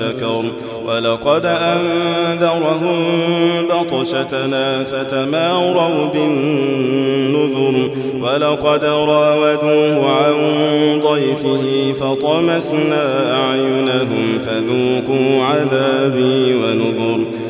شكر. ولقد أنذرهم بطشتنا فتماروا بالنذر. ولقد راودوه عن ضيفه فطمسنا أعينهم فذوقوا عذابي ونذر.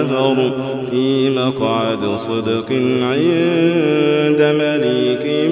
كفروا في مقعد صدق عند مليك